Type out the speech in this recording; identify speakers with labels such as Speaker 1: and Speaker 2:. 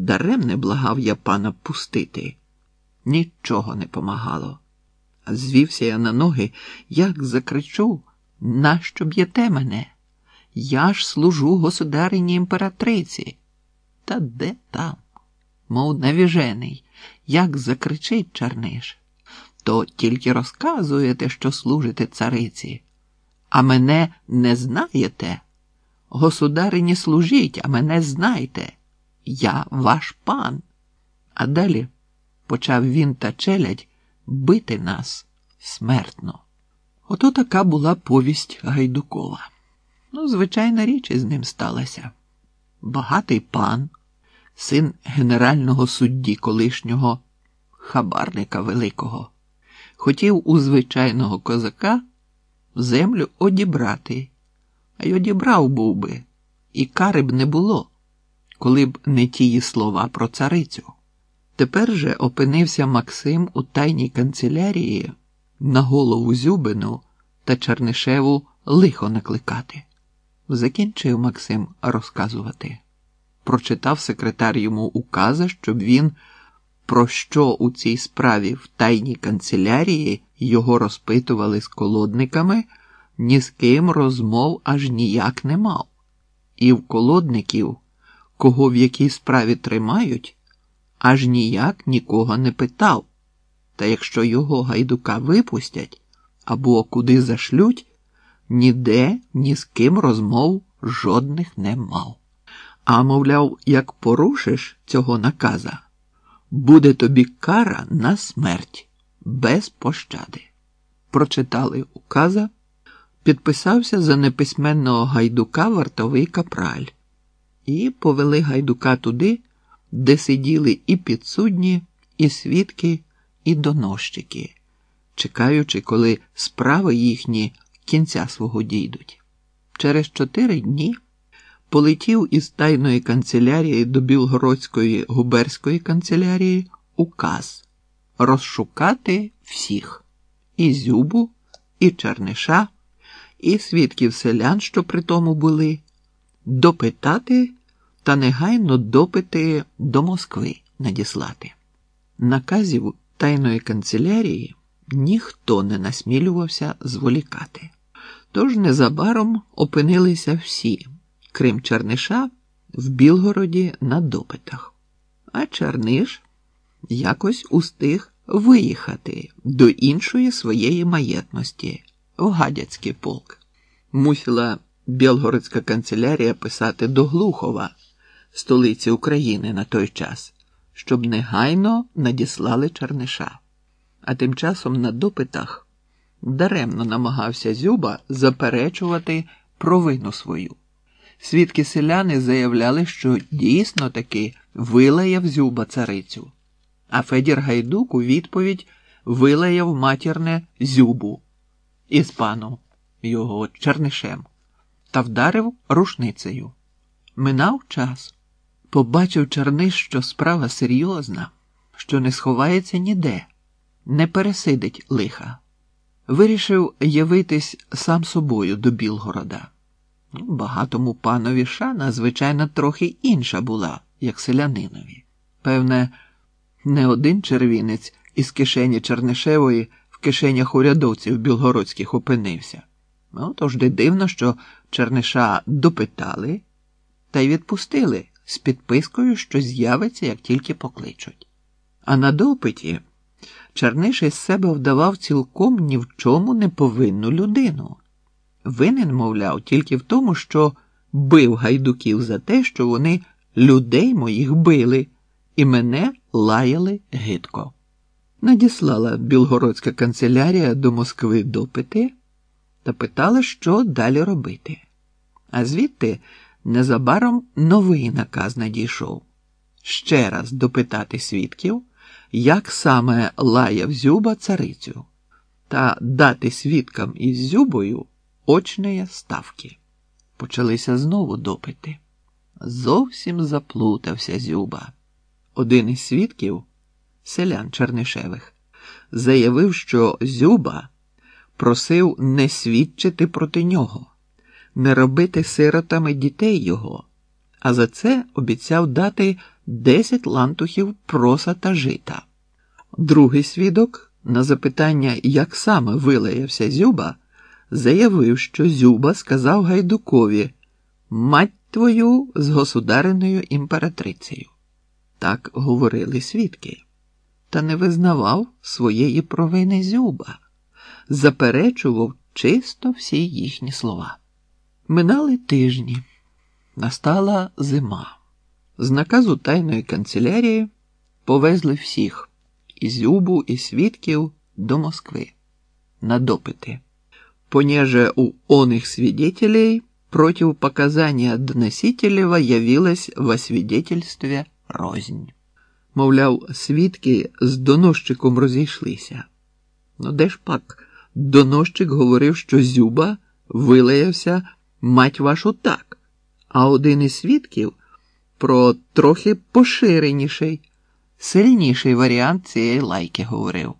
Speaker 1: Даремне благав я пана пустити. Нічого не помагало. Звівся я на ноги, як закричу, нащо б'єте мене? Я ж служу государині імператриці. Та де там? Мов навіжений, як закричить Чарниш, то тільки розказуєте, що служите цариці, а мене не знаєте. Государині служіть, а мене знайте. Я ваш пан. А далі почав він та челядь бити нас смертно. Ото така була повість Гайдукова. Ну, звичайна річ із ним сталася. Багатий пан, син генерального судді колишнього хабарника великого, хотів у звичайного козака землю одібрати, а й одібрав був би, і кари б не було, коли б не тії слова про царицю. Тепер же опинився Максим у тайній канцелярії на голову Зюбину та Чернишеву лихо накликати. Закінчив Максим розказувати. Прочитав секретар йому указа, щоб він, про що у цій справі в тайній канцелярії його розпитували з колодниками, ні з ким розмов аж ніяк не мав. І в колодників, кого в якій справі тримають, аж ніяк нікого не питав. Та якщо його гайдука випустять або куди зашлють, ніде ні з ким розмов жодних не мав. А мовляв, як порушиш цього наказа, буде тобі кара на смерть без пощади. Прочитали указа, підписався за неписьменного гайдука вартовий капраль і повели гайдука туди, де сиділи і підсудні, і свідки, і доносчики, чекаючи, коли справи їхні кінця свого дійдуть. Через чотири дні полетів із тайної канцелярії до Білгородської губерської канцелярії указ розшукати всіх і Зюбу, і Черниша, і свідків селян, що при тому були, допитати та негайно допити до Москви надіслати. Наказів тайної канцелярії ніхто не насмілювався зволікати. Тож незабаром опинилися всі, крім Черниша, в Білгороді на допитах. А Черниш якось устиг виїхати до іншої своєї маєтності в Гадяцький полк. Мусила Білгородська канцелярія писати до Глухова, столиці України на той час, щоб негайно надіслали Черниша. А тим часом на допитах даремно намагався Зюба заперечувати провину свою. Свідки селяни заявляли, що дійсно таки вилаяв Зюба царицю, а Федір Гайдук у відповідь вилаяв матірне Зюбу із паном його Чернишем та вдарив рушницею. Минав час. Побачив Черниш, що справа серйозна, що не сховається ніде, не пересидить лиха. Вирішив явитись сам собою до Білгорода. Ну, багатому панові шана, звичайно, трохи інша була, як селянинові. Певне, не один червінець із кишені Чернишевої в кишенях урядовців білгородських опинився. Ну, тож де дивно, що Черниша допитали та й відпустили з підпискою, що з'явиться, як тільки покличуть. А на допиті Черниш із себе вдавав цілком ні в чому не повинну людину. Винен, мовляв, тільки в тому, що бив гайдуків за те, що вони людей моїх били і мене лаяли гидко. Надіслала білгородська канцелярія до Москви допити та питала, що далі робити. А звідти незабаром новий наказ надійшов ще раз допитати свідків, як саме лаяв Зюба царицю, та дати свідкам із Зюбою очної ставки. Почалися знову допити. Зовсім заплутався Зюба. Один із свідків, селян Чернишевих, заявив, що Зюба просив не свідчити проти нього, не робити сиротами дітей його, а за це обіцяв дати десять лантухів проса та жита. Другий свідок на запитання, як саме вилаявся Зюба, заявив, що Зюба сказав Гайдукові Мать твою з государиною імператрицею. Так говорили свідки, та не визнавав своєї провини Зюба, заперечував чисто всі їхні слова. Минали тижні, настала зима. З наказу тайної канцелярії повезли всіх і Зюбу, і свідків до Москви на допити. Понеже у оних свидетелей против показания доносителева явилась во свидетельстве рознь. Мовляв, свідки з доносчиком розійшлися. Ну, де ж пак, доносчик говорив, що Зюба вилаявся мать вашу так, а один із свідків про трохи поширеніший, сильніший варіант цієї лайки говорив.